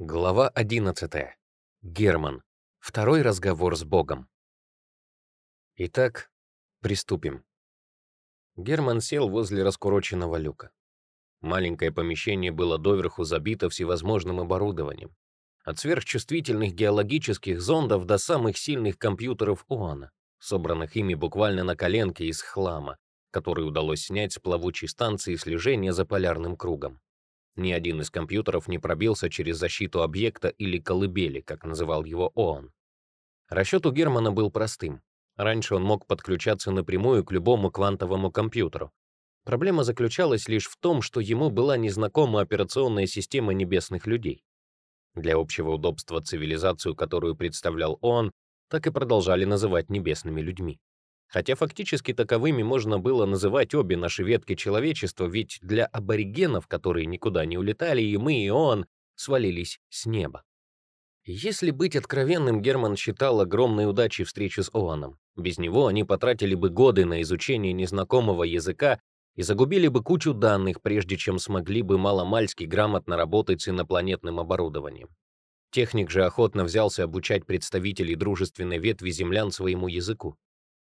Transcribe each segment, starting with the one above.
Глава 11. Герман. Второй разговор с Богом. Итак, приступим. Герман сел возле раскуроченного люка. Маленькое помещение было доверху забито всевозможным оборудованием. От сверхчувствительных геологических зондов до самых сильных компьютеров ОАНа, собранных ими буквально на коленке из хлама, который удалось снять с плавучей станции слежения за полярным кругом. Ни один из компьютеров не пробился через защиту объекта или колыбели, как называл его ООН. Расчет у Германа был простым. Раньше он мог подключаться напрямую к любому квантовому компьютеру. Проблема заключалась лишь в том, что ему была незнакома операционная система небесных людей. Для общего удобства цивилизацию, которую представлял ООН, так и продолжали называть небесными людьми. Хотя фактически таковыми можно было называть обе наши ветки человечества, ведь для аборигенов, которые никуда не улетали, и мы, и он, свалились с неба. Если быть откровенным, Герман считал огромной удачей встречу с Оаном. Без него они потратили бы годы на изучение незнакомого языка и загубили бы кучу данных, прежде чем смогли бы маломальски грамотно работать с инопланетным оборудованием. Техник же охотно взялся обучать представителей дружественной ветви землян своему языку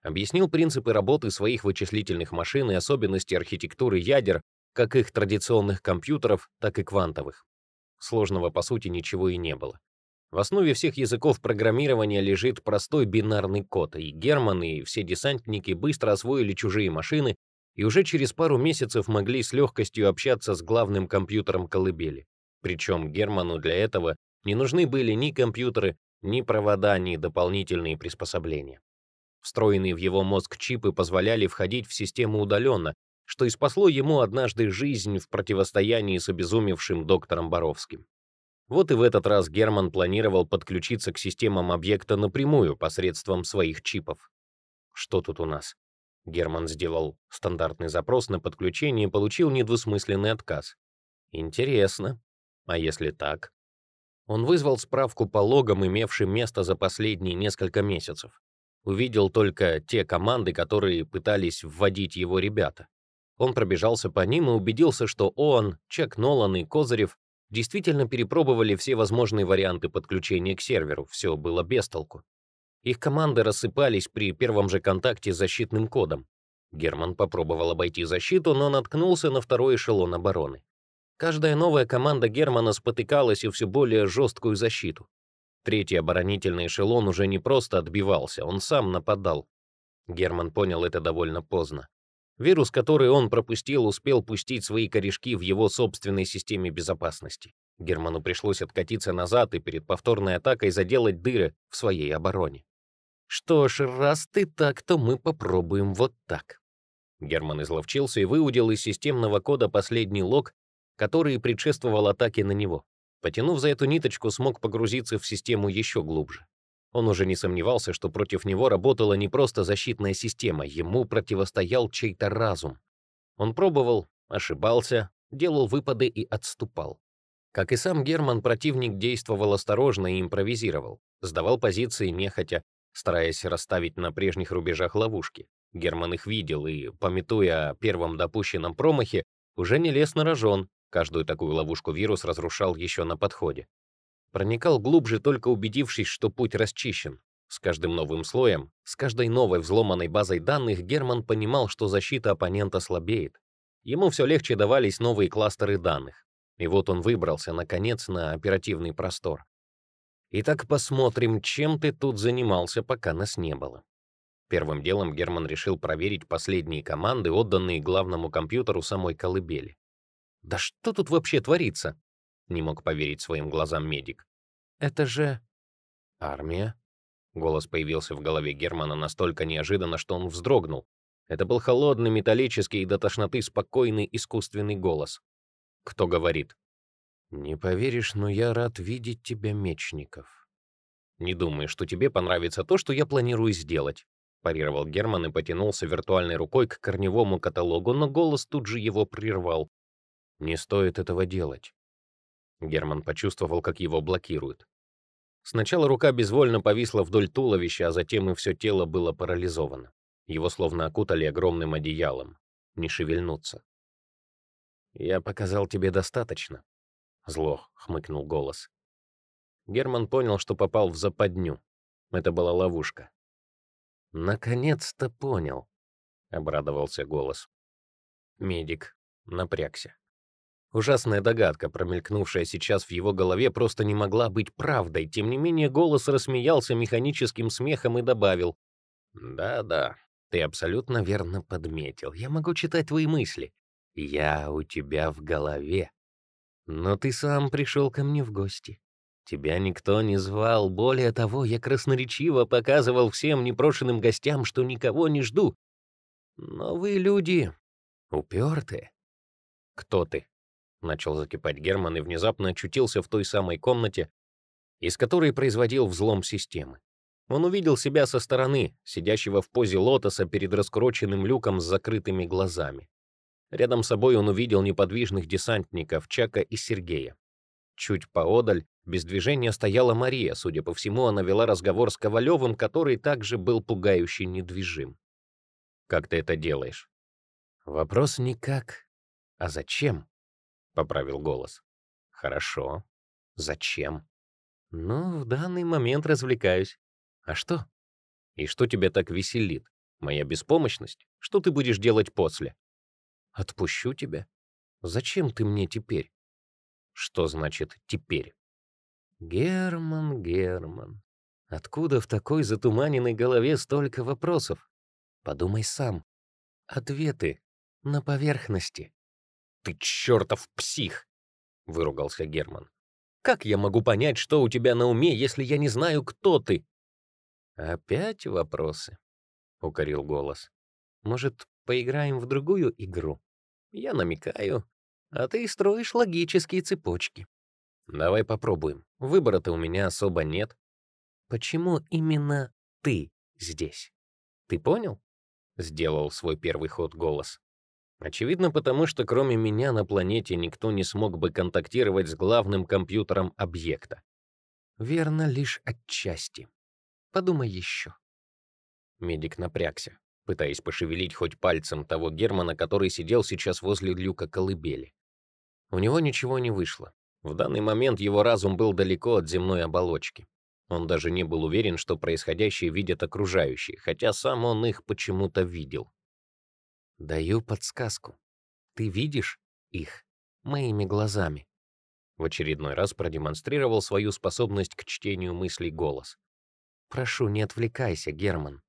объяснил принципы работы своих вычислительных машин и особенности архитектуры ядер, как их традиционных компьютеров, так и квантовых. Сложного, по сути, ничего и не было. В основе всех языков программирования лежит простой бинарный код, и Герман и все десантники быстро освоили чужие машины и уже через пару месяцев могли с легкостью общаться с главным компьютером колыбели. Причем Герману для этого не нужны были ни компьютеры, ни провода, ни дополнительные приспособления. Встроенные в его мозг чипы позволяли входить в систему удаленно, что и спасло ему однажды жизнь в противостоянии с обезумевшим доктором Боровским. Вот и в этот раз Герман планировал подключиться к системам объекта напрямую посредством своих чипов. Что тут у нас? Герман сделал стандартный запрос на подключение и получил недвусмысленный отказ. Интересно. А если так? Он вызвал справку по логам, имевшим место за последние несколько месяцев увидел только те команды, которые пытались вводить его ребята. Он пробежался по ним и убедился, что ООН, Чек Нолан и Козырев действительно перепробовали все возможные варианты подключения к серверу, все было без толку. Их команды рассыпались при первом же контакте с защитным кодом. Герман попробовал обойти защиту, но наткнулся на второй эшелон обороны. Каждая новая команда Германа спотыкалась и все более жесткую защиту. Третий оборонительный эшелон уже не просто отбивался, он сам нападал. Герман понял это довольно поздно. Вирус, который он пропустил, успел пустить свои корешки в его собственной системе безопасности. Герману пришлось откатиться назад и перед повторной атакой заделать дыры в своей обороне. «Что ж, раз ты так, то мы попробуем вот так». Герман изловчился и выудил из системного кода последний лог, который предшествовал атаке на него. Потянув за эту ниточку, смог погрузиться в систему еще глубже. Он уже не сомневался, что против него работала не просто защитная система, ему противостоял чей-то разум. Он пробовал, ошибался, делал выпады и отступал. Как и сам Герман, противник действовал осторожно и импровизировал, сдавал позиции нехотя, стараясь расставить на прежних рубежах ловушки. Герман их видел и, пометуя о первом допущенном промахе, уже не лез на рожон, Каждую такую ловушку вирус разрушал еще на подходе. Проникал глубже, только убедившись, что путь расчищен. С каждым новым слоем, с каждой новой взломанной базой данных Герман понимал, что защита оппонента слабеет. Ему все легче давались новые кластеры данных. И вот он выбрался, наконец, на оперативный простор. Итак, посмотрим, чем ты тут занимался, пока нас не было. Первым делом Герман решил проверить последние команды, отданные главному компьютеру самой колыбели. Да что тут вообще творится? Не мог поверить своим глазам медик. Это же армия. Голос появился в голове Германа настолько неожиданно, что он вздрогнул. Это был холодный, металлический и до тошноты спокойный искусственный голос. Кто говорит? «Не поверишь, но я рад видеть тебя, Мечников». «Не думаю, что тебе понравится то, что я планирую сделать», парировал Герман и потянулся виртуальной рукой к корневому каталогу, но голос тут же его прервал. Не стоит этого делать. Герман почувствовал, как его блокируют. Сначала рука безвольно повисла вдоль туловища, а затем и все тело было парализовано. Его словно окутали огромным одеялом. Не шевельнуться. «Я показал тебе достаточно», — зло хмыкнул голос. Герман понял, что попал в западню. Это была ловушка. «Наконец-то понял», — обрадовался голос. Медик напрягся. Ужасная догадка, промелькнувшая сейчас в его голове, просто не могла быть правдой. Тем не менее, голос рассмеялся механическим смехом и добавил. «Да-да, ты абсолютно верно подметил. Я могу читать твои мысли. Я у тебя в голове. Но ты сам пришел ко мне в гости. Тебя никто не звал. Более того, я красноречиво показывал всем непрошенным гостям, что никого не жду. Но вы люди упертые. Кто ты? Начал закипать Герман и внезапно очутился в той самой комнате, из которой производил взлом системы. Он увидел себя со стороны, сидящего в позе лотоса перед раскуроченным люком с закрытыми глазами. Рядом с собой он увидел неподвижных десантников Чака и Сергея. Чуть поодаль, без движения, стояла Мария. Судя по всему, она вела разговор с Ковалевым, который также был пугающе недвижим. «Как ты это делаешь?» «Вопрос не как, а зачем?» — поправил голос. «Хорошо. Зачем?» «Ну, в данный момент развлекаюсь. А что? И что тебя так веселит? Моя беспомощность? Что ты будешь делать после? Отпущу тебя. Зачем ты мне теперь? Что значит «теперь»? Герман, Герман, откуда в такой затуманенной голове столько вопросов? Подумай сам. Ответы на поверхности. Ты чертов псих! Выругался Герман. Как я могу понять, что у тебя на уме, если я не знаю, кто ты? «Опять вопросы?» — укорил голос. «Может, поиграем в другую игру? Я намекаю, а ты строишь логические цепочки. Давай попробуем. Выбора-то у меня особо нет. Почему именно ты здесь? Ты понял?» — сделал свой первый ход голос. Очевидно, потому что кроме меня на планете никто не смог бы контактировать с главным компьютером объекта. Верно, лишь отчасти. Подумай еще. Медик напрягся, пытаясь пошевелить хоть пальцем того Германа, который сидел сейчас возле люка колыбели. У него ничего не вышло. В данный момент его разум был далеко от земной оболочки. Он даже не был уверен, что происходящее видят окружающие, хотя сам он их почему-то видел. «Даю подсказку. Ты видишь их моими глазами?» В очередной раз продемонстрировал свою способность к чтению мыслей голос. Прошу, не отвлекайся, Герман.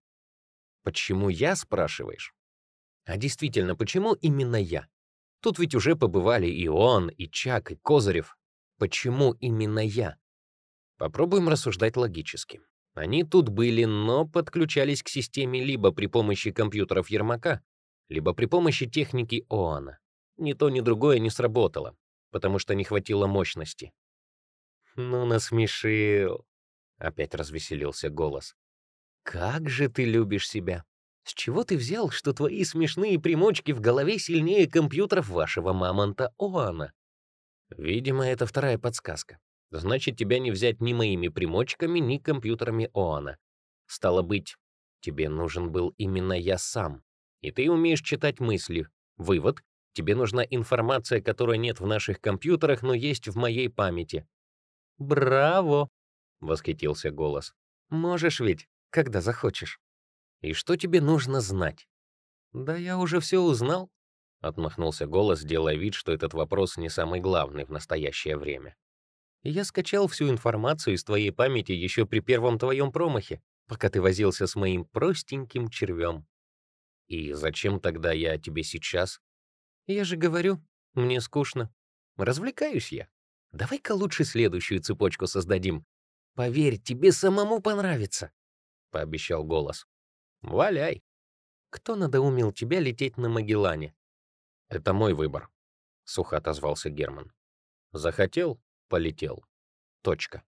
Почему я, спрашиваешь? А действительно, почему именно я? Тут ведь уже побывали и он, и Чак, и Козырев. Почему именно я? Попробуем рассуждать логически. Они тут были, но подключались к системе либо при помощи компьютеров Ермака, либо при помощи техники ОАНа. Ни то, ни другое не сработало, потому что не хватило мощности. Ну, насмешил. Опять развеселился голос. «Как же ты любишь себя! С чего ты взял, что твои смешные примочки в голове сильнее компьютеров вашего мамонта Оана?» «Видимо, это вторая подсказка. Значит, тебя не взять ни моими примочками, ни компьютерами Оана. Стало быть, тебе нужен был именно я сам. И ты умеешь читать мысли. Вывод — тебе нужна информация, которой нет в наших компьютерах, но есть в моей памяти». «Браво!» восхитился голос. Можешь ведь, когда захочешь. И что тебе нужно знать? Да я уже все узнал, отмахнулся голос, делая вид, что этот вопрос не самый главный в настоящее время. Я скачал всю информацию из твоей памяти еще при первом твоем промахе, пока ты возился с моим простеньким червем. И зачем тогда я тебе сейчас? Я же говорю, мне скучно. Развлекаюсь я. Давай-ка лучше следующую цепочку создадим. Поверь, тебе самому понравится, пообещал голос. Валяй. Кто надоумил тебя лететь на Магеллане? Это мой выбор, сухо отозвался Герман. Захотел полетел. Точка.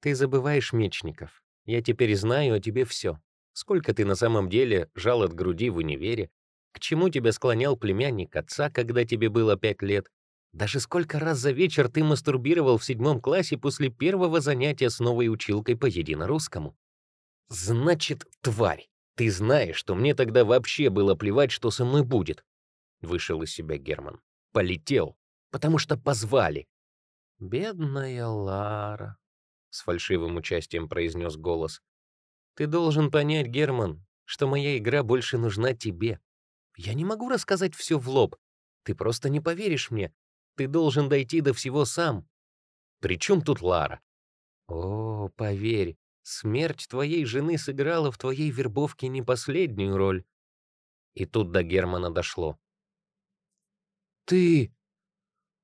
Ты забываешь мечников. Я теперь знаю о тебе все. Сколько ты на самом деле жал от груди в универе, к чему тебя склонял племянник отца, когда тебе было пять лет, даже сколько раз за вечер ты мастурбировал в седьмом классе после первого занятия с новой училкой по единорусскому? Значит, тварь, ты знаешь, что мне тогда вообще было плевать, что со мной будет. Вышел из себя Герман. Полетел, потому что позвали. Бедная Лара. с фальшивым участием произнес голос. Ты должен понять, Герман, что моя игра больше нужна тебе. Я не могу рассказать все в лоб. Ты просто не поверишь мне. Ты должен дойти до всего сам. При чем тут Лара? О, поверь, смерть твоей жены сыграла в твоей вербовке не последнюю роль. И тут до Германа дошло. Ты...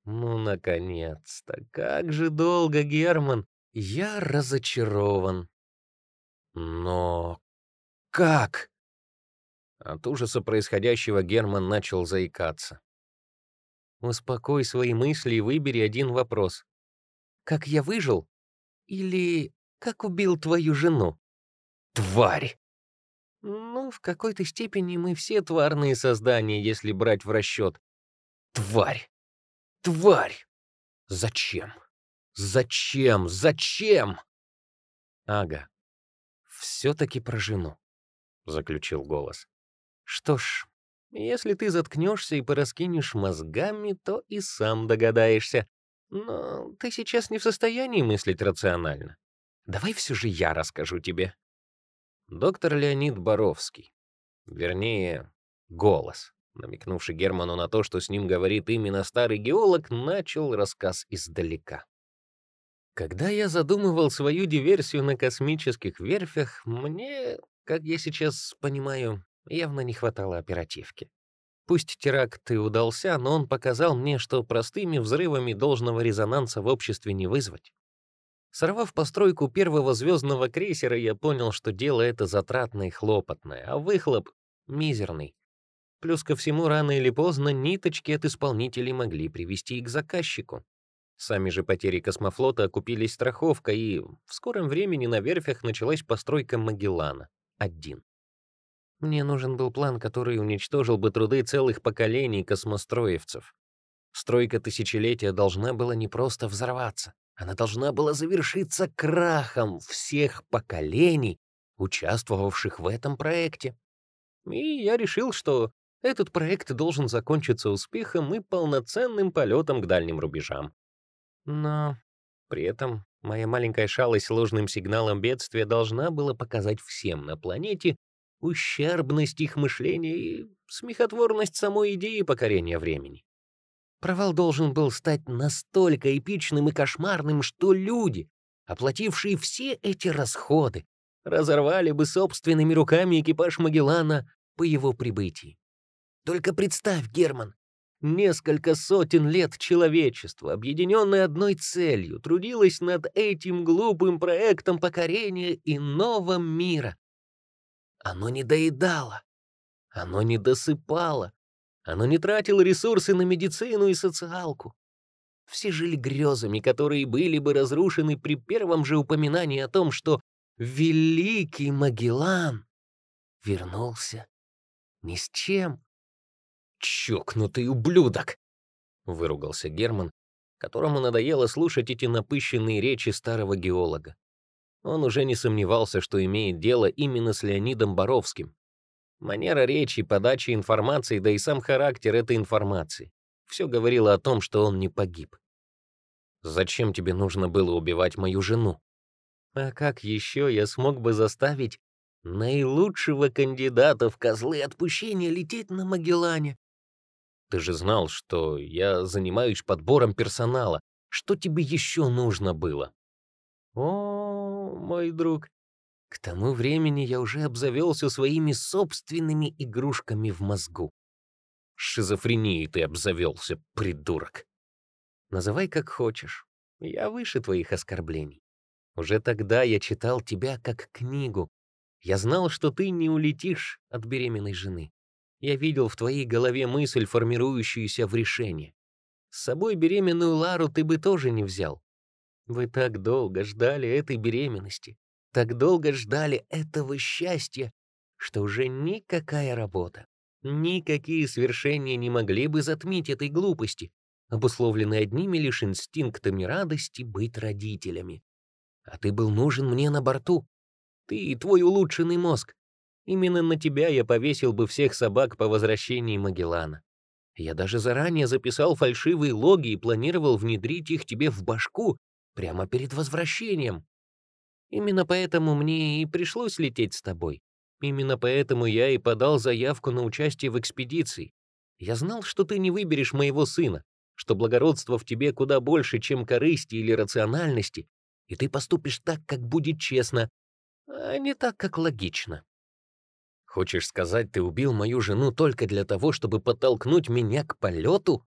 Ну, наконец-то. Как же долго, Герман. Я разочарован. Но как? От ужаса происходящего Герман начал заикаться. Успокой свои мысли и выбери один вопрос. Как я выжил? Или как убил твою жену? Тварь! Ну, в какой-то степени мы все тварные создания, если брать в расчет. Тварь! Тварь! Зачем? Зачем? Зачем? Ага, все-таки про жену, заключил голос. Что ж, если ты заткнешься и пораскинешь мозгами, то и сам догадаешься. Но ты сейчас не в состоянии мыслить рационально. Давай все же я расскажу тебе. Доктор Леонид Боровский. Вернее, голос, намекнувший Герману на то, что с ним говорит именно старый геолог, начал рассказ издалека. Когда я задумывал свою диверсию на космических верфях, мне, как я сейчас понимаю, явно не хватало оперативки. Пусть теракт и удался, но он показал мне, что простыми взрывами должного резонанса в обществе не вызвать. Сорвав постройку первого звездного крейсера, я понял, что дело это затратное и хлопотное, а выхлоп — мизерный. Плюс ко всему, рано или поздно ниточки от исполнителей могли привести и к заказчику. Сами же потери космофлота окупились страховкой, и в скором времени на верфях началась постройка Магеллана. Один. Мне нужен был план, который уничтожил бы труды целых поколений космостроевцев. Стройка тысячелетия должна была не просто взорваться, она должна была завершиться крахом всех поколений, участвовавших в этом проекте. И я решил, что этот проект должен закончиться успехом и полноценным полетом к дальним рубежам. Но при этом моя маленькая шалость ложным сигналом бедствия должна была показать всем на планете ущербность их мышления и смехотворность самой идеи покорения времени. Провал должен был стать настолько эпичным и кошмарным, что люди, оплатившие все эти расходы, разорвали бы собственными руками экипаж Магеллана по его прибытии. Только представь, Герман, Несколько сотен лет человечество, объединенное одной целью, трудилось над этим глупым проектом покорения иного мира. Оно не доедало, оно не досыпало, оно не тратило ресурсы на медицину и социалку. Все жили грезами, которые были бы разрушены при первом же упоминании о том, что Великий Магеллан вернулся ни с чем. «Чокнутый ублюдок!» — выругался Герман, которому надоело слушать эти напыщенные речи старого геолога. Он уже не сомневался, что имеет дело именно с Леонидом Боровским. Манера речи, подача информации, да и сам характер этой информации — все говорило о том, что он не погиб. «Зачем тебе нужно было убивать мою жену?» «А как еще я смог бы заставить наилучшего кандидата в козлы отпущения лететь на Магеллане?» Ты же знал, что я занимаюсь подбором персонала. Что тебе еще нужно было? О, мой друг, к тому времени я уже обзавелся своими собственными игрушками в мозгу. Шизофренией ты обзавелся, придурок. Называй как хочешь. Я выше твоих оскорблений. Уже тогда я читал тебя как книгу. Я знал, что ты не улетишь от беременной жены. Я видел в твоей голове мысль, формирующуюся в решение. С собой беременную Лару ты бы тоже не взял. Вы так долго ждали этой беременности, так долго ждали этого счастья, что уже никакая работа, никакие свершения не могли бы затмить этой глупости, обусловленной одними лишь инстинктами радости быть родителями. А ты был нужен мне на борту. Ты и твой улучшенный мозг. Именно на тебя я повесил бы всех собак по возвращении Магеллана. Я даже заранее записал фальшивые логи и планировал внедрить их тебе в башку прямо перед возвращением. Именно поэтому мне и пришлось лететь с тобой. Именно поэтому я и подал заявку на участие в экспедиции. Я знал, что ты не выберешь моего сына, что благородство в тебе куда больше, чем корысти или рациональности, и ты поступишь так, как будет честно, а не так, как логично. Хочешь сказать, ты убил мою жену только для того, чтобы подтолкнуть меня к полету?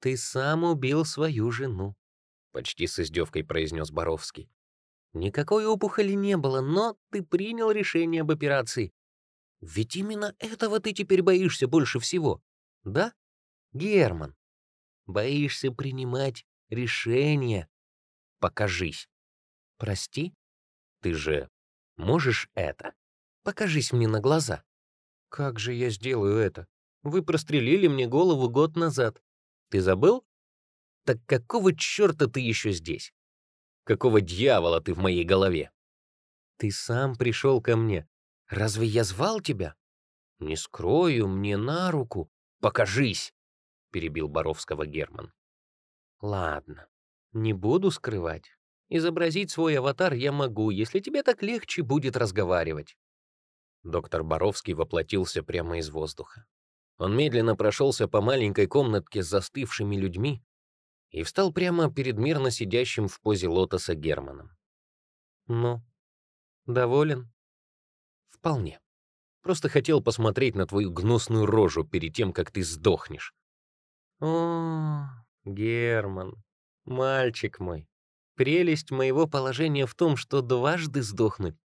Ты сам убил свою жену, — почти с издевкой произнес Боровский. Никакой опухоли не было, но ты принял решение об операции. Ведь именно этого ты теперь боишься больше всего, да, Герман? Боишься принимать решения. Покажись. Прости? Ты же можешь это? Покажись мне на глаза. Как же я сделаю это? Вы прострелили мне голову год назад. Ты забыл? Так какого черта ты еще здесь? Какого дьявола ты в моей голове? Ты сам пришел ко мне. Разве я звал тебя? Не скрою, мне на руку. Покажись, перебил Боровского Герман. Ладно, не буду скрывать. Изобразить свой аватар я могу, если тебе так легче будет разговаривать. Доктор Боровский воплотился прямо из воздуха. Он медленно прошелся по маленькой комнатке с застывшими людьми и встал прямо перед мирно сидящим в позе лотоса Германом. «Ну, доволен?» «Вполне. Просто хотел посмотреть на твою гнусную рожу перед тем, как ты сдохнешь». «О, Герман, мальчик мой, прелесть моего положения в том, что дважды сдохнуть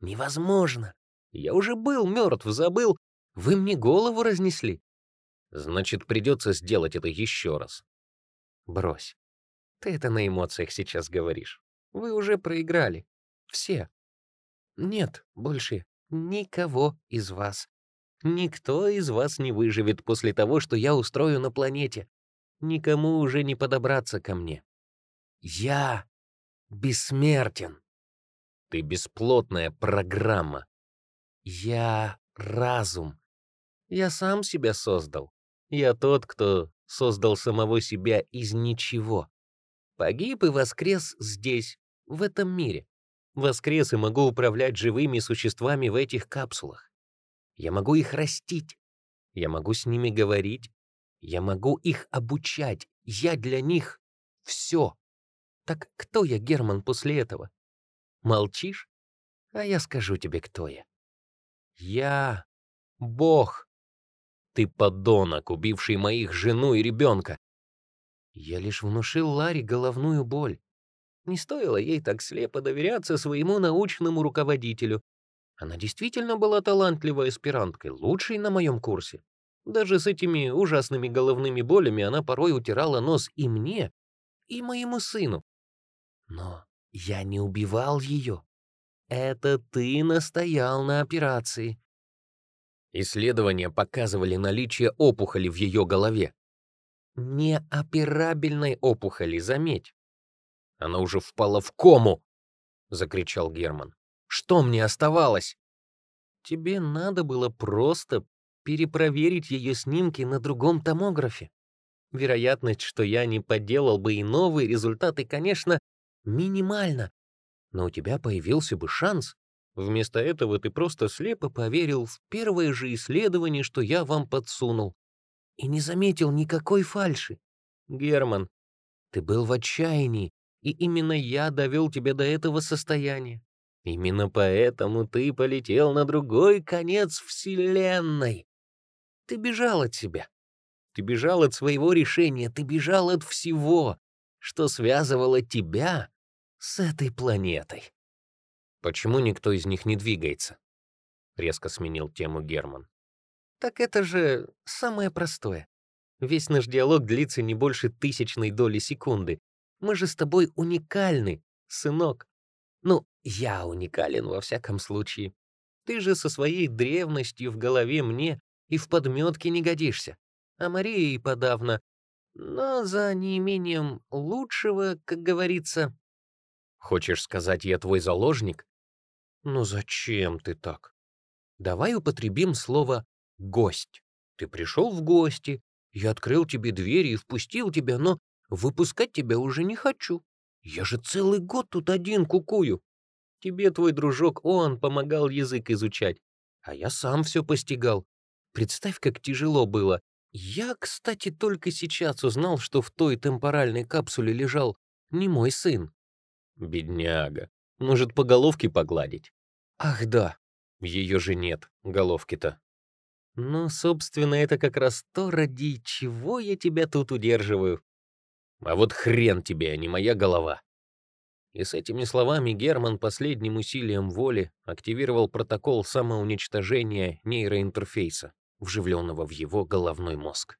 невозможно. Я уже был мертв, забыл. Вы мне голову разнесли. Значит, придется сделать это еще раз. Брось. Ты это на эмоциях сейчас говоришь. Вы уже проиграли. Все. Нет, больше никого из вас. Никто из вас не выживет после того, что я устрою на планете. Никому уже не подобраться ко мне. Я бессмертен. Ты бесплотная программа. Я разум. Я сам себя создал. Я тот, кто создал самого себя из ничего. Погиб и воскрес здесь, в этом мире. Воскрес и могу управлять живыми существами в этих капсулах. Я могу их растить. Я могу с ними говорить. Я могу их обучать. Я для них все. Так кто я, Герман, после этого? Молчишь? А я скажу тебе, кто я. Я Бог. Ты подонок, убивший моих жену и ребенка. Я лишь внушил Ларе головную боль. Не стоило ей так слепо доверяться своему научному руководителю. Она действительно была талантливой аспиранткой, лучшей на моем курсе. Даже с этими ужасными головными болями она порой утирала нос и мне, и моему сыну. Но я не убивал ее. Это ты настоял на операции. Исследования показывали наличие опухоли в ее голове. Неоперабельной опухоли, заметь. Она уже впала в кому, закричал Герман. Что мне оставалось? Тебе надо было просто перепроверить ее снимки на другом томографе. Вероятность, что я не подделал бы и новые результаты, конечно, минимальна но у тебя появился бы шанс. Вместо этого ты просто слепо поверил в первое же исследование, что я вам подсунул, и не заметил никакой фальши. Герман, ты был в отчаянии, и именно я довел тебя до этого состояния. Именно поэтому ты полетел на другой конец Вселенной. Ты бежал от себя. Ты бежал от своего решения, ты бежал от всего, что связывало тебя с этой планетой. Почему никто из них не двигается? Резко сменил тему Герман. Так это же самое простое. Весь наш диалог длится не больше тысячной доли секунды. Мы же с тобой уникальны, сынок. Ну, я уникален во всяком случае. Ты же со своей древностью в голове мне и в подметке не годишься. А Мария и подавно. Но за неимением лучшего, как говорится, Хочешь сказать, я твой заложник? Ну зачем ты так? Давай употребим слово «гость». Ты пришел в гости, я открыл тебе двери и впустил тебя, но выпускать тебя уже не хочу. Я же целый год тут один кукую. Тебе твой дружок он помогал язык изучать, а я сам все постигал. Представь, как тяжело было. Я, кстати, только сейчас узнал, что в той темпоральной капсуле лежал не мой сын. Бедняга. Может, по головке погладить? Ах, да. Ее же нет, головки-то. Ну, собственно, это как раз то, ради чего я тебя тут удерживаю. А вот хрен тебе, а не моя голова. И с этими словами Герман последним усилием воли активировал протокол самоуничтожения нейроинтерфейса, вживленного в его головной мозг.